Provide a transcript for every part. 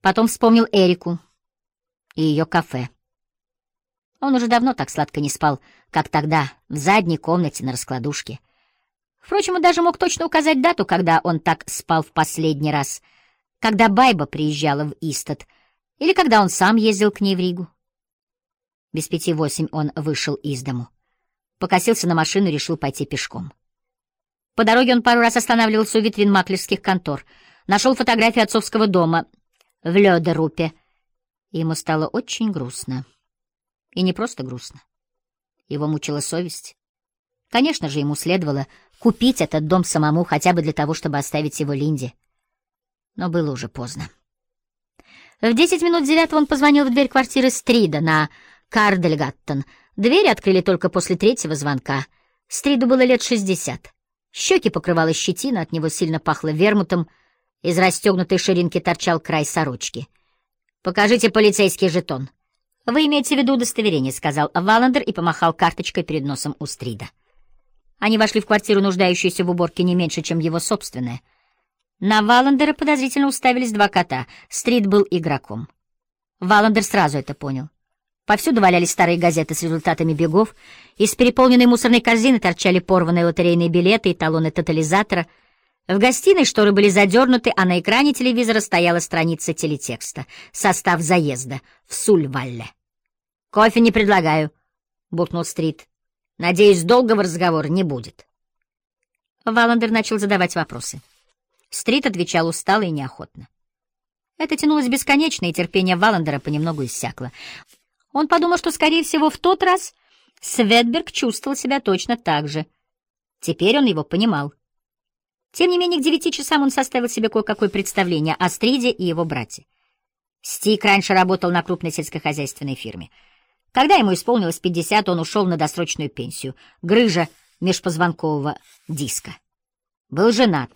Потом вспомнил Эрику и ее кафе. Он уже давно так сладко не спал, как тогда, в задней комнате на раскладушке. Впрочем, он даже мог точно указать дату, когда он так спал в последний раз, когда Байба приезжала в Истат, или когда он сам ездил к ней в Ригу. Без пяти восемь он вышел из дому. Покосился на машину и решил пойти пешком. По дороге он пару раз останавливался у витрин маклерских контор, нашел фотографии отцовского дома в Лёдерупе. Ему стало очень грустно. И не просто грустно. Его мучила совесть. Конечно же, ему следовало купить этот дом самому, хотя бы для того, чтобы оставить его Линде. Но было уже поздно. В десять минут девятого он позвонил в дверь квартиры Стрида на Кардельгаттон. Дверь открыли только после третьего звонка. Стриду было лет шестьдесят. Щеки покрывала щетина, от него сильно пахло вермутом. Из расстегнутой ширинки торчал край сорочки. «Покажите полицейский жетон». «Вы имеете в виду удостоверение», — сказал Валандер и помахал карточкой перед носом у Стрида. Они вошли в квартиру, нуждающуюся в уборке не меньше, чем его собственная. На Валандера подозрительно уставились два кота. Стрит был игроком. Валандер сразу это понял. Повсюду валялись старые газеты с результатами бегов, из переполненной мусорной корзины торчали порванные лотерейные билеты и талоны тотализатора. В гостиной шторы были задернуты, а на экране телевизора стояла страница телетекста. Состав заезда в Сульвалле. «Кофе не предлагаю», — буркнул Стрит. «Надеюсь, долгого разговора не будет». Валандер начал задавать вопросы. Стрит отвечал устало и неохотно. Это тянулось бесконечно, и терпение Валандера понемногу иссякло. Он подумал, что, скорее всего, в тот раз Светберг чувствовал себя точно так же. Теперь он его понимал. Тем не менее, к девяти часам он составил себе кое-какое представление о Стриде и его брате. Стик раньше работал на крупной сельскохозяйственной фирме — когда ему исполнилось 50, он ушел на досрочную пенсию. Грыжа межпозвонкового диска. Был женат.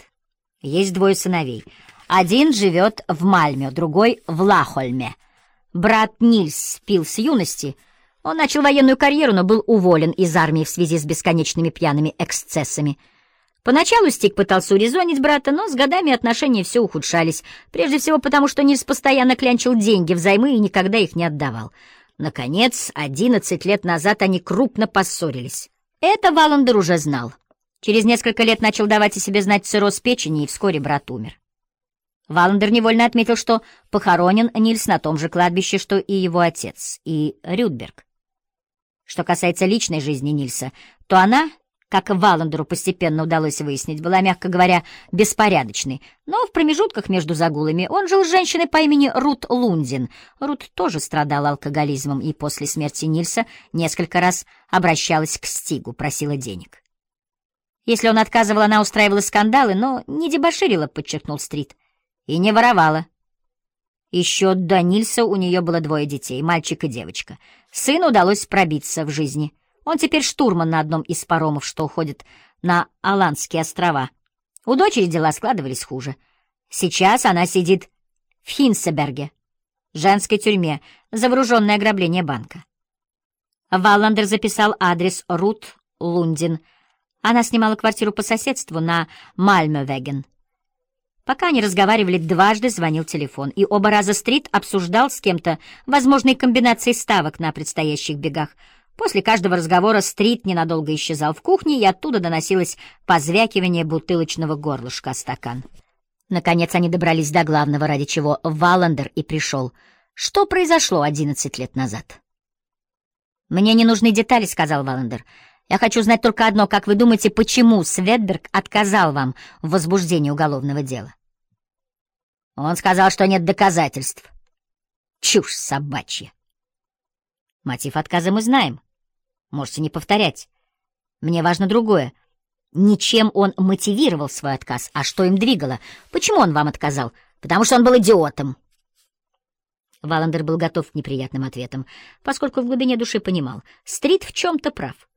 Есть двое сыновей. Один живет в Мальме, другой — в Лахольме. Брат Нильс пил с юности. Он начал военную карьеру, но был уволен из армии в связи с бесконечными пьяными эксцессами. Поначалу Стик пытался урезонить брата, но с годами отношения все ухудшались, прежде всего потому, что Нильс постоянно клянчил деньги взаймы и никогда их не отдавал. Наконец, одиннадцать лет назад они крупно поссорились. Это Валандер уже знал. Через несколько лет начал давать о себе знать цирроз печени, и вскоре брат умер. Валандер невольно отметил, что похоронен Нильс на том же кладбище, что и его отец, и Рюдберг. Что касается личной жизни Нильса, то она как Валандеру постепенно удалось выяснить, была, мягко говоря, беспорядочной. Но в промежутках между загулами он жил с женщиной по имени Рут Лундин. Рут тоже страдала алкоголизмом и после смерти Нильса несколько раз обращалась к Стигу, просила денег. Если он отказывал, она устраивала скандалы, но не дебоширила, подчеркнул Стрит, и не воровала. Еще до Нильса у нее было двое детей, мальчик и девочка. Сыну удалось пробиться в жизни — он теперь штурман на одном из паромов, что уходит на Аландские острова. У дочери дела складывались хуже. Сейчас она сидит в Хинсеберге, женской тюрьме, за вооруженное ограбление банка. Валландер записал адрес Рут Лундин. Она снимала квартиру по соседству на Мальмевеген. Пока они разговаривали, дважды звонил телефон, и оба раза Стрит обсуждал с кем-то возможные комбинации ставок на предстоящих бегах — После каждого разговора Стрит ненадолго исчезал в кухне, и оттуда доносилось позвякивание бутылочного горлышка стакан. Наконец они добрались до главного, ради чего Валандер и пришел. Что произошло одиннадцать лет назад? «Мне не нужны детали», — сказал Валандер. «Я хочу знать только одно. Как вы думаете, почему Светберг отказал вам в возбуждении уголовного дела?» Он сказал, что нет доказательств. Чушь собачья. Мотив отказа мы знаем. Можете не повторять. Мне важно другое. Не чем он мотивировал свой отказ, а что им двигало. Почему он вам отказал? Потому что он был идиотом. Валандер был готов к неприятным ответам, поскольку в глубине души понимал, Стрит в чем-то прав.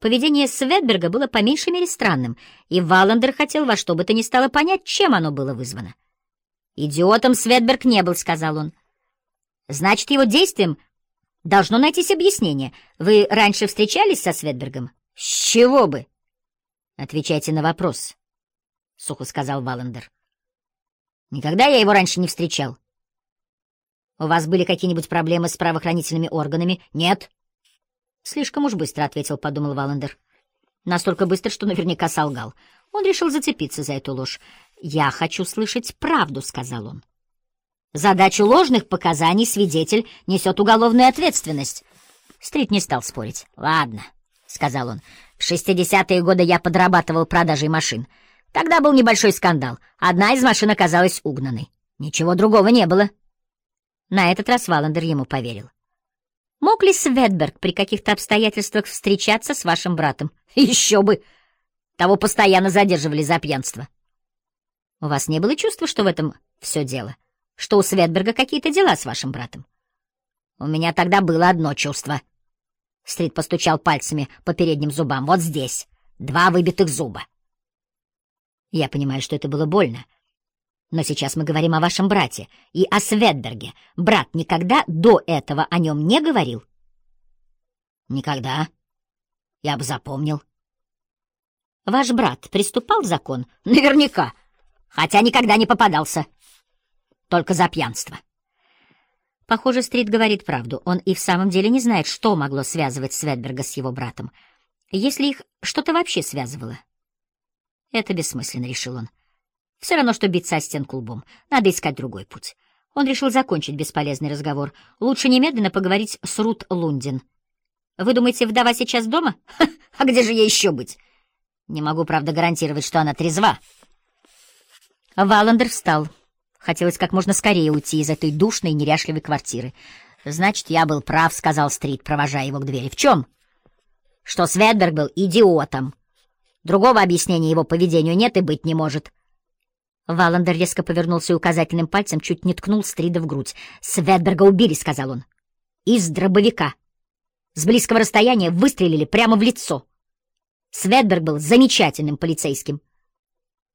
Поведение Светберга было по меньшей мере странным, и Валандер хотел во что бы то ни стало понять, чем оно было вызвано. «Идиотом Светберг не был», — сказал он. «Значит, его действием Должно найтись объяснение. Вы раньше встречались со Светбергом? С чего бы? Отвечайте на вопрос, — сухо сказал Валандер. Никогда я его раньше не встречал. У вас были какие-нибудь проблемы с правоохранительными органами? Нет. Слишком уж быстро, — ответил, — подумал Валандер. Настолько быстро, что наверняка солгал. Он решил зацепиться за эту ложь. «Я хочу слышать правду», — сказал он. «Задачу ложных показаний свидетель несет уголовную ответственность». Стрит не стал спорить. «Ладно», — сказал он. «В шестидесятые годы я подрабатывал продажей машин. Тогда был небольшой скандал. Одна из машин оказалась угнанной. Ничего другого не было». На этот раз Валандер ему поверил. «Мог ли Светберг при каких-то обстоятельствах встречаться с вашим братом?» «Еще бы!» Того постоянно задерживали за пьянство. У вас не было чувства, что в этом все дело? Что у Светберга какие-то дела с вашим братом? У меня тогда было одно чувство. Стрит постучал пальцами по передним зубам. Вот здесь. Два выбитых зуба. Я понимаю, что это было больно. Но сейчас мы говорим о вашем брате и о Светберге. Брат никогда до этого о нем не говорил? Никогда. Я бы запомнил. Ваш брат приступал закон? Наверняка. Хотя никогда не попадался. Только за пьянство. Похоже, Стрит говорит правду. Он и в самом деле не знает, что могло связывать Светберга с его братом. Если их что-то вообще связывало. Это бессмысленно, решил он. Все равно, что биться о стенку лбом. Надо искать другой путь. Он решил закончить бесполезный разговор. Лучше немедленно поговорить с Рут Лундин. Вы думаете, вдова сейчас дома? А где же ей еще быть? Не могу, правда, гарантировать, что она трезва. Валандер встал. Хотелось как можно скорее уйти из этой душной, неряшливой квартиры. «Значит, я был прав», — сказал Стрит, провожая его к двери. «В чем?» «Что Светберг был идиотом. Другого объяснения его поведению нет и быть не может». Валандер резко повернулся и указательным пальцем чуть не ткнул Стрида в грудь. «Светберга убили», — сказал он. «Из дробовика. С близкого расстояния выстрелили прямо в лицо». Светберг был замечательным полицейским.